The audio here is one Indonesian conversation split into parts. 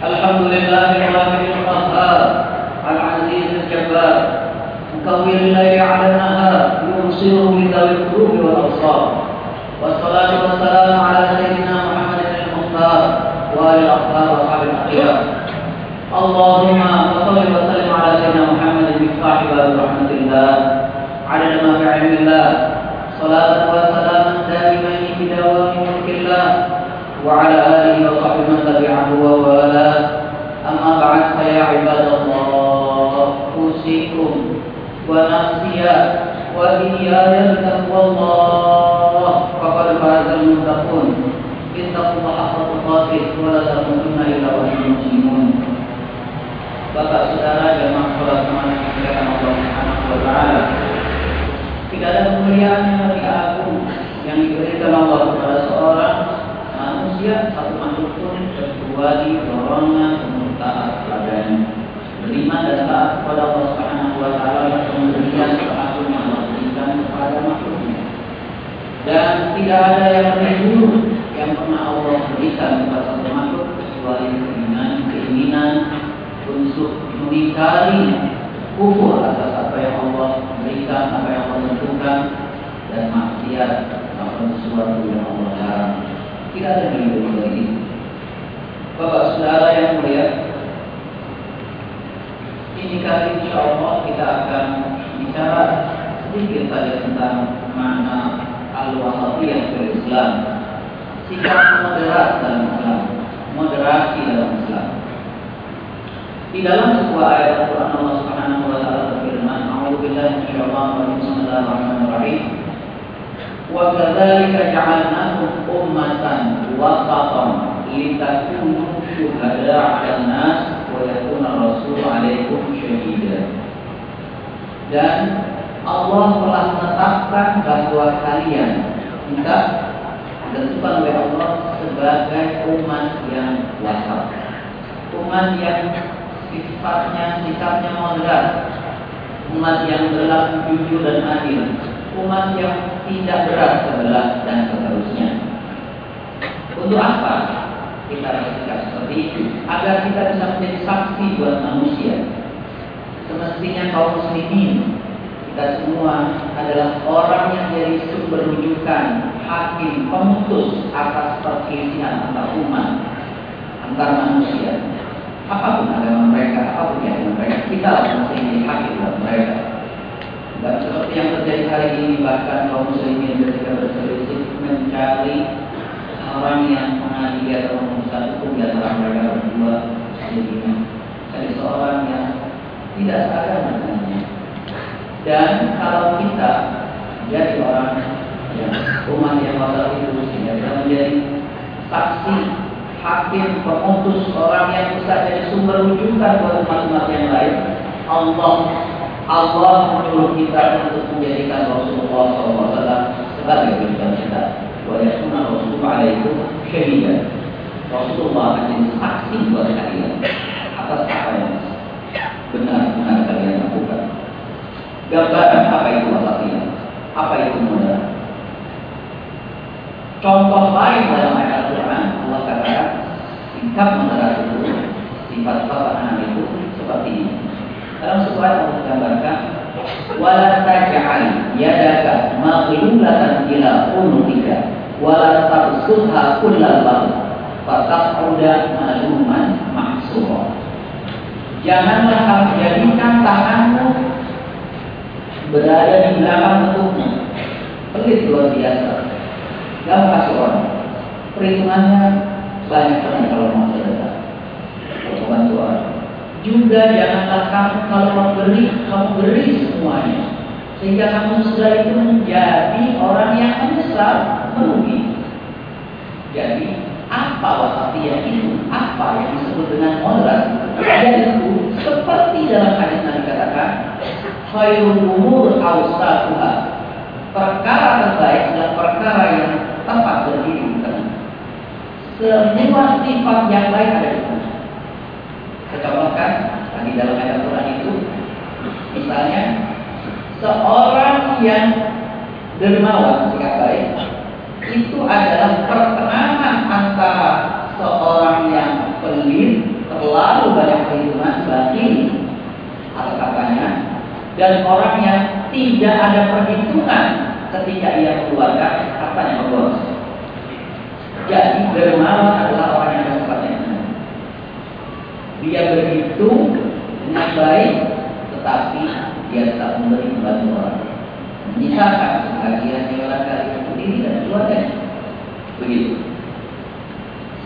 الحمد لله الواحد القهار العزيز الجبار مكور الليل على النهار يبصره بذوي القلوب والأبصار. والصلاة والسلام على سيدنا محمد المختار وآل الاطهار وأصحاب الأخيار. اللهم صل وسلم على سيدنا محمد مفتاح باب رحمة الله. عدد ما في علم الله صلاة وسلاما دائمين بدوام ملك الله. وعلى آله وصحبه من تبعه ووالاه أما بعد فيا عباد الله أوصيكم ونفسي وإياي بتقوى الله فقد فاز المتقون اتقوا الله حق تقاته ولا تموتن إلا وأنتم مسلمون Bapak saudara jemaah sholat kemana dimuliakan Allah Subhanahu wa taala. Tidak ada kemuliaan yang lebih agung yang diberikan Allah kepada seorang manusia satu makhluk pun kecuali dorongan untuk taat padanya. Beriman dan taat kepada Allah Subhanahu wa taala yang pemberian terakhir yang Allah berikan kepada makhluknya. Dan tidak ada yang lebih yang pernah Allah berikan kepada satu makhluk kecuali keinginan keinginan untuk mengingkari kufur atas apa yang Allah berikan, apa yang Allah tentukan dan maksiat apa sesuatu yang Allah. Tidak ada yang lebih ini. Bapak saudara yang mulia, ini kali insya Allah kita akan bicara sedikit saja tentang makna al-wasatiyah dari Islam. Sikap moderat dalam Islam, moderasi dalam Islam. Di dalam sebuah ayat Al-Quran Allah Subhanahu wa taala berfirman, "A'udzu billahi minasyaitonir rajim. Bismillahirrahmanirrahim." Wa kadzalika ja'alnakum ummatan wasatan litakunu syuhada'a 'alan nas wa yakuna rasul 'alaikum syahida. Dan Allah telah menetapkan bahwa kalian kita ditentukan oleh Allah sebagai umat yang wasat. Umat yang sifatnya sikapnya moderat, umat yang berlaku jujur dan adil, umat yang tidak berat sebelah dan seterusnya. Untuk apa kita bersikap seperti itu? Agar kita bisa menjadi saksi buat manusia. Semestinya kaum muslimin kita semua adalah orang yang jadi sumber rujukan, hakim, pemutus atas perselisihan antar umat, antar manusia apa pun agama mereka, apa pun yang mereka, kita harus menjadi hakim buat mereka. Dan seperti yang terjadi hari ini, bahkan kaum muslimin ketika berselisih mencari orang yang mengadili atau memutuskan hukum di antara mereka berdua sendirinya. Jadi seorang yang tidak sadar dengannya. Dan kalau kita jadi orang yang umat yang wasat itu sehingga kita menjadi saksi hakim, pemutus, orang yang bisa jadi sumber rujukan buat umat-umat yang lain. Allah Allah menyuruh kita untuk menjadikan Rasulullah SAW sebagai rujukan kita. Wa yakuna Rasulullah alaikum syahidan. Rasulullah akan saksi buat kalian atas apa yang benar-benar kalian lakukan. Gambaran apa itu wasatiyah? Apa itu modal? Contoh lain dalam ayat Al-Quran Allah katakan sikap moderat itu sifat tatanan itu seperti ini. Dalam Allah gambarkan wala taj'al yadaka maghlulatan ila unuka wala tabsutha kullal bal fataqauda maluman mahsura. Janganlah kamu jadikan tanganmu berada di belakang bentuknya. Pelit luar biasa kamu kasih orang perhitungannya banyak banget kalau mau sedekah kalau bantu orang juga janganlah kamu kalau mau beri kamu beri semuanya. Sehingga kamu setelah itu menjadi orang yang menyesal merugi. Jadi apa wasatiyah itu? Apa yang disebut dengan moderat yaitu seperti dalam hadis yang dikatakan khairul umur awsatuha perkara terbaik adalah perkara yang tempat berdiri di tengah. Semua sifat yang lain ada di tengah. Kita contohkan dalam ayat Quran itu, misalnya seorang yang dermawan sikap baik itu adalah pertengahan antara seorang yang pelit terlalu banyak perhitungan batin atau katanya dan orang yang tidak ada perhitungan ketika ia keluarkan yang membuat Jadi dermawan adalah dia berhitung dengan baik, tetapi dia tak memberi membantu orang. Menyisakan sebagian nilai itu diri dan keluarganya. Begitu.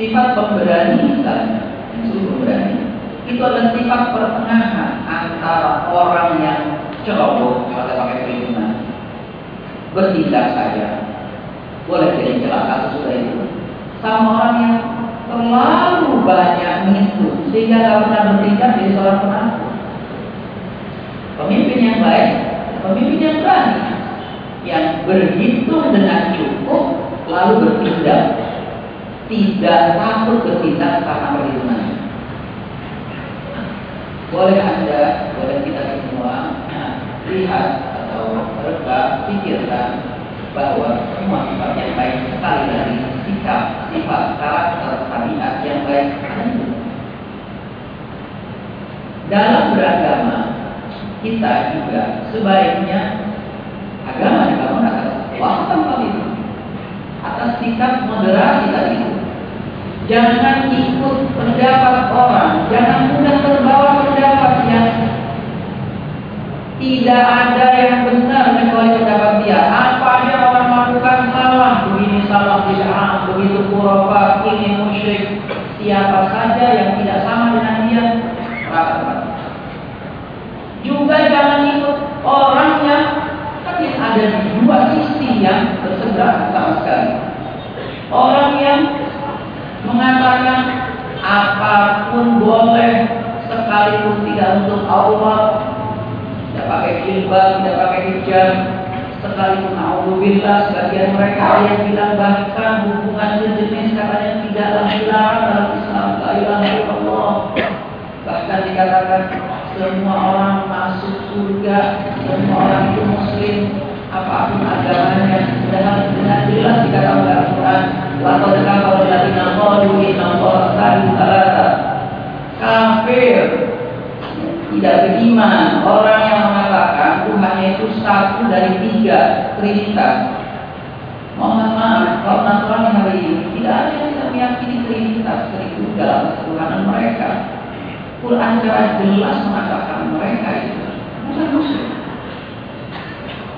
Sifat pemberani misalnya, yang pemberani, itu adalah sifat pertengahan antara orang yang ceroboh, kalau pakai perhitungan, bertindak saja, boleh jadi celaka sesudah itu, sama orang yang terlalu banyak mengikut sehingga tidak pernah bertindak jadi seorang penakut. Pemimpin yang baik, pemimpin yang berani, yang berhitung dengan cukup lalu bertindak, tidak takut bertindak karena perhitungan. Boleh anda, boleh kita semua lihat atau mereka pikirkan bahwa semua sifat yang baik sekali dari sikap, sifat, karakter, tabiat yang baik Dalam beragama, kita juga sebaiknya agama dibangun atas wasatan itu atas sikap moderasi tadi. Jangan ikut pendapat orang, jangan mudah terbawa pendapat yang tidak ada yang benar kecuali pendapat dia. Apa aja orang melakukan salah, begini salah bid'ah, begitu kurafat, ini musyrik. Siapa saja yang tidak sama dengan dia, Juga jangan ikut orang yang tapi ada di dua sisi yang berseberangan sama sekali. Orang yang mengatakan apa pun boleh sekalipun tidak untuk Allah tidak pakai jilbab, tidak pakai hijab, sekalipun Alhamdulillah sebagian mereka yang bilang bahkan hubungan sejenis katanya tidaklah dilarang dalam Islam la ilaha illallah bahkan semua orang masuk surga. Semua orang itu muslim apa pun agamanya padahal dengan jelas dikatakan oleh Al-Quran laqad kafara alladziina qalu inna allaha kafir tidak beriman orang yang mengatakan Tuhannya itu satu dari tiga Trinitas Mohon maaf, kalau Nasrani hari ini tidak ada yang tidak meyakini Trinitas itu dalam ketuhanan mereka. Quran secara jelas mengatakan mereka itu bukan muslim.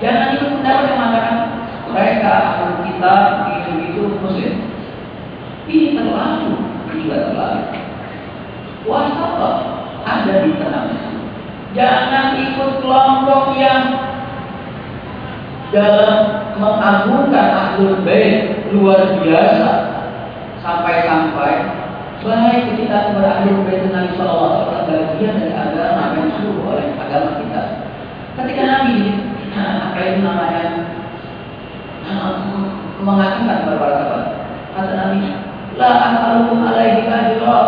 Jangan itu pendapat yang mengatakan mereka atau kita itu itu muslim. Ini terlalu, ini juga terlalu. Wasapa ada di tengah. Jangan ikut kelompok yang dalam mengagungkan ahlul bait luar biasa sampai-sampai baik kita kepada ahlul bait Nabi Shallallahu Alaihi bagian dari agama yang disuruh oleh agama kita. Ketika Nabi apa itu namanya mengatakan kepada para kata Nabi, la as'alukum alaihi ajra.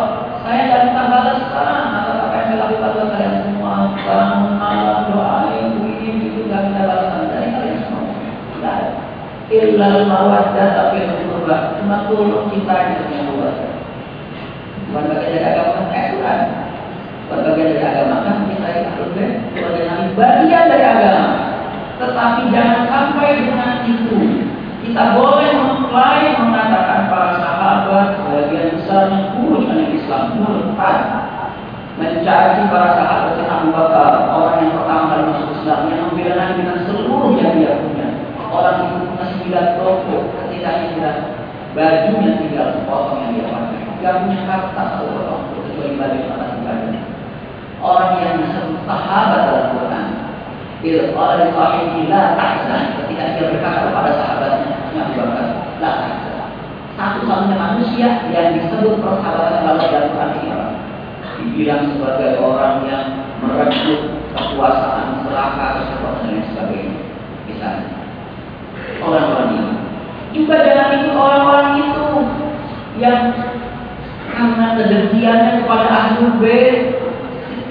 Saya tidak minta sekarang atas lakukan buat kalian semua bangun malam doain begini itu nggak minta balasan dari kalian semua tidak ada illal mawaddah tapi kurba cuma tolong kita yang membuat bukan bagian dari agama kan Quran bukan bagian dari agama kan kita yang harus bagian bagian dari agama tetapi jangan sampai dengan itu kita boleh mengklaim mengatakan para sahabat sebagian besar yang kurus Islam murtad mencaci para sahabat Abu Bakar, orang yang pertama kali masuk Islam, yang membela dengan seluruh yang dia punya. Orang itu sembilan toko, ketika dia bajunya tinggal sepotong yang dia pakai. Dia punya harta satu potong, kecuali baju atas badan. Orang yang sahabat dalam Quran, Bil qala sahibi la ketika dia berkata kepada sahabatnya Abu Bakar, la tahzan. Satu-satunya manusia yang disebut persahabatan dalam Quran ini dibilang sebagai orang yang merebut kekuasaan seraka dan lain sebagainya misalnya orang-orang ini. Juga jangan ikut orang-orang itu yang karena kedengkiannya kepada ahlul bait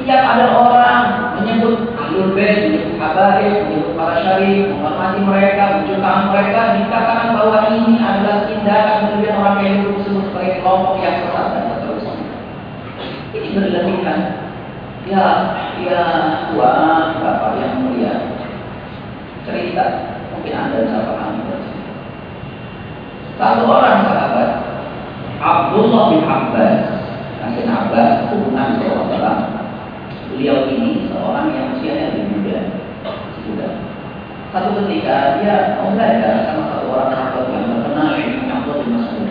setiap ada orang menyebut ahlul bait menyebut habaib menyebut para syarif menghormati mereka menciptakan mereka dikatakan bahwa ini adalah tindakan kemudian orang yang disebut sebagai kelompok yang sesat dan berlebihan Ya, ya Tuhan, Bapak yang mulia, cerita mungkin anda bisa pahami Satu orang sahabat, Abdullah bin Abbas, Nabi Abbas, turunan seorang Beliau ini seorang yang usianya lebih muda, muda. Satu ketika dia belajar sama satu orang sahabat yang terkenal yang Abdullah bin Mas'ud.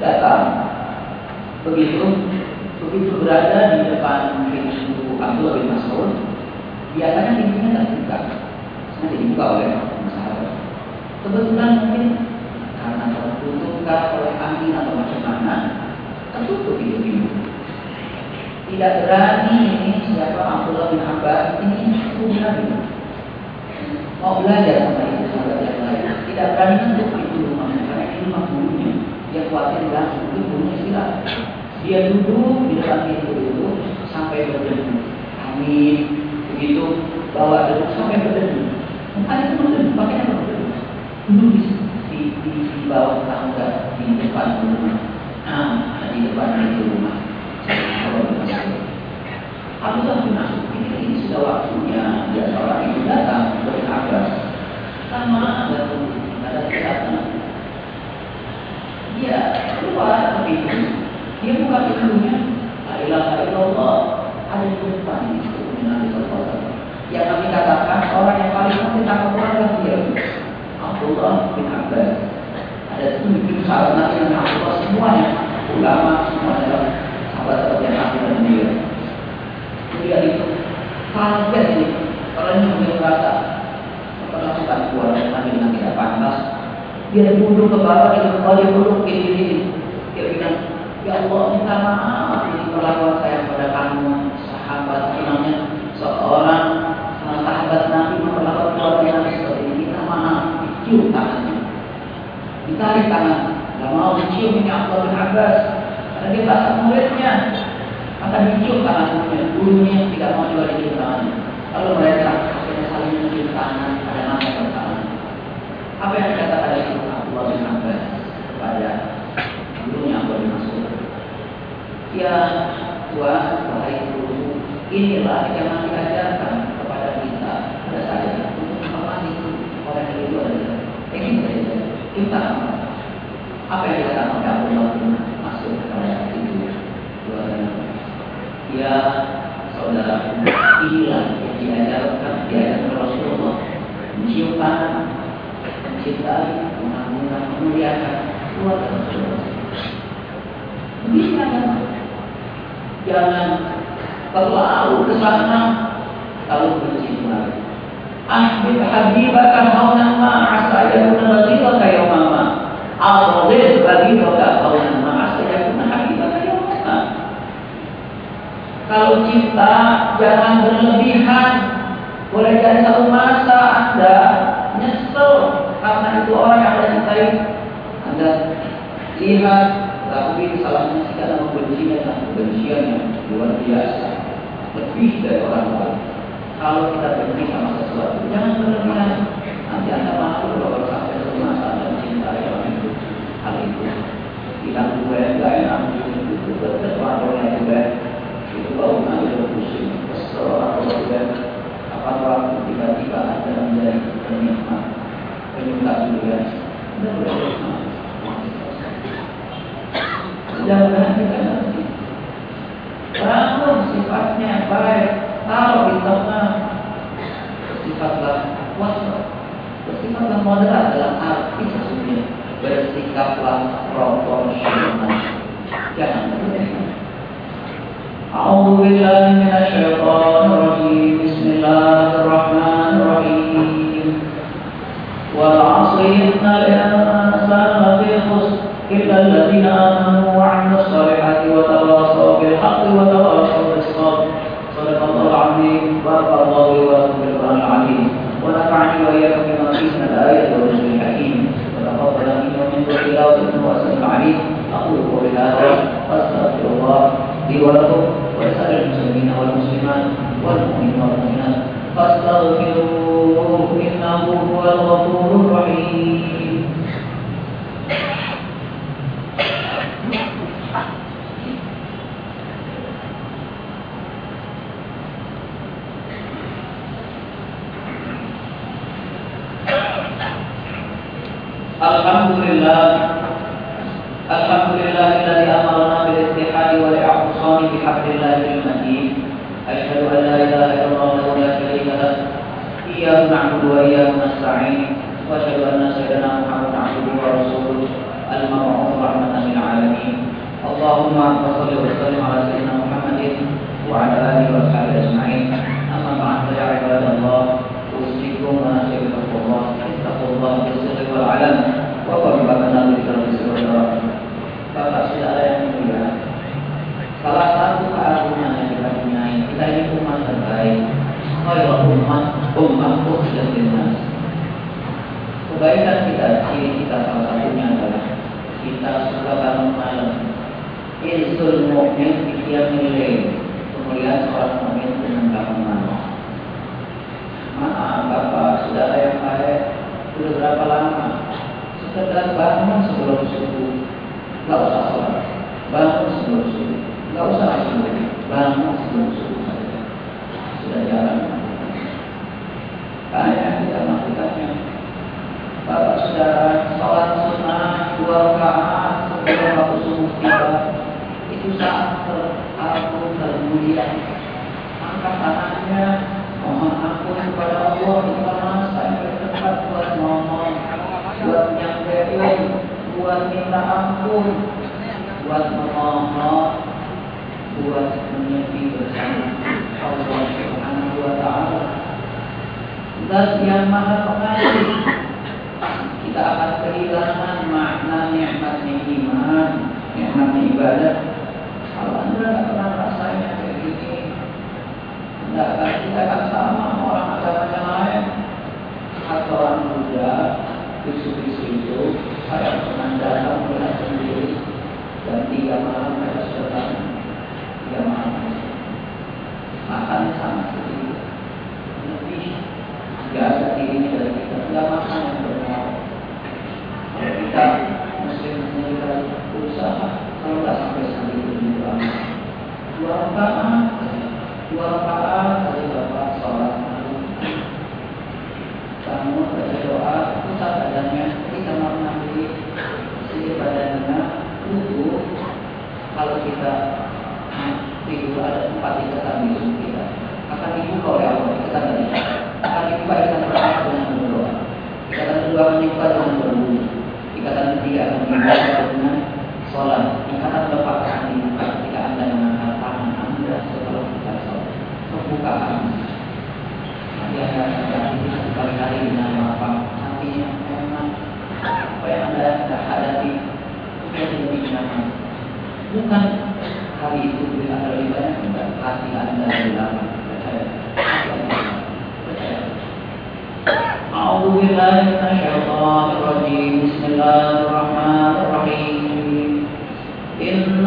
Datang, begitu begitu berada di depan pintu Abdullah bin Mas'ud, biasanya pintunya terbuka, sengaja dibuka oleh. Kebetulan mungkin karena tertutupkan oleh angin atau macam mana, tertutup pintu pintu. Tidak berani ini siapa Abdullah bin Abbas ini berani mau belajar sama itu sahabat yang lain. Tidak berani untuk pintu rumahnya karena ini rumah gurunya. Dia khawatir langsung itu gurunya istirahat. Dia duduk di depan pintu itu sampai berdebu. Amin. Begitu bawa debu sampai berdebu. Ada itu berdebu, pakainya. Duduk di, di, di, di bawah tangga di depan rumah. Ah, di depan pintu rumah. Abdullah bin Mas'ud ini, ini sudah waktunya dia seorang itu datang beragas sama ada ada kesehatan. Dia keluar ke pintu dia buka pintunya. La ilaha illallah. Ada di depan itu Yang kami katakan orang yang paling takut adalah dia. Abdullah bin Abbas. Ada tujuh sahabat Nabi dan Abdullah semuanya ulama semuanya sahabat yang Nabi dan dia. Dia itu kaget ini kalau ini mungkin merasa memperlakukan keluarga Nabi dengan tidak pantas. Dia duduk ke bawah, dia kembali duduk ini, dia bilang Ya Allah minta maaf ini perlakuan saya pada kamu sahabat namanya seorang uh, sahabat Nabi memperlakukan keluarga Nabi seperti ini minta dicium tangannya. Ditarik tangan. Gak mau dicium ini Abdullah bin Abbas. Karena dia bahasa muridnya. Maka dicium tangannya gurunya tidak mau juga dicium tangannya. Lalu mereka akhirnya saling mencium tangan pada nama bersama apa yang dikatakan oleh Abdullah bin Abbas kepada gurunya Abdullah bin Mas'ud? Ya Tuhan, wahai guru, inilah yang diajarkan kepada kita, pada saya untuk memahami orang yang itu adalah ini. Kita apa yang dikatakan itu Ya saudara, inilah yang diajarkan diajarkan Rasulullah. Mencium tangan, mencintai, mengagunkan, memuliakan kan? jangan terlalu ke sana lalu benci kembali. Ahbib habibaka haunan ma asa yakuna baghidaka yawmama. Adhir baghidaka haunan ma asa yakuna habibaka yawmama. Kalau cinta jangan berlebihan. Boleh jadi satu masa Anda nyesel karena itu orang yang Anda cintai. Anda lihat tapi salahnya kita membencinya dan kebencian yang luar biasa lebih dari orang lain kalau kita benci sama sesuatu jangan berlebihan nanti anda malu kalau sampai masa dan cinta yang itu hal itu. Bilang gue enggak enak. Itu betul orang gue itu bau nanti pusing. Kesel atau gue apa waktu tiba-tiba anda menjadi penikmat? Penyuka juga. Anda boleh mudah-mudahan kita nanti bangun sifatnya baik taruh di tengah bersifatlah wasat bersifatlah moderat dalam arti sesungguhnya bersikaplah proporsional jangan أعوذ بالله من الشيطان الرجيم بسم الله الرحمن الرحيم والعصر إن الإنسان لفي خسر إلا الذين آمنوا وعملوا الصالحات وتواصوا بالحق وتواصوا وإياكم بما فيه من الآية والرسل الحكيم. وتقبل مني ومنكم تلاوة وأسلم العليم أقول قولي هذا. وأستغفر الله لي ولكم. وإياه نستعين وأشهد أن سيدنا محمدا عبده ورسوله المبعوث رحمة للعالمين اللهم صل وسلم على سيدنا محمد وعلى آله وأصحابه أجمعين أما بعد فيا عباد الله أوصيكم ونفسي بتقوى الله اتقوا الله بالسر والعلن وقربنا بالسر والعلن Bapak saudara yang mulia, salah satu keagungan yang kita punyai, kita ini umat terbaik. Khairul umat, umat ukhrijat linnas. Kebaikan kita, ciri kita salah satunya adalah kita suka bangun malam. Irsul mu'min bikiam nilai. Kemuliaan seorang mu'min dengan bangun malam. Maaf Bapak, saudara yang baik, sudah berapa lama? Sekedar bangun sebelum subuh Gak usah sholat Bangun sebelum subuh Gak usah subuh Bangun sebelum subuh saja Sudah jalan Banyak kita melakukannya saudara Sholat sunnah Dua rakaat Sebelum waktu subuh tiba Itu saat teragung termulia Angkat tangannya Mohon ampun kepada Allah Karena saya bertempat buat ngomong Buat nyampein buat minta ampun, buat memohon, buat menyepi bersama Allah Subhanahu wa taala. Dan yang Maha Pengasih, nikmatnya ibadah. Kalau anda tidak pernah rasanya kayak gini, anda akan tidak akan sama orang agama yang lain atau orang muda, bisu-bisu itu saya pernah datang melihat sendiri dan tiga malam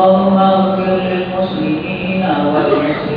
اللهم اغفر للمسلمين والمسلمين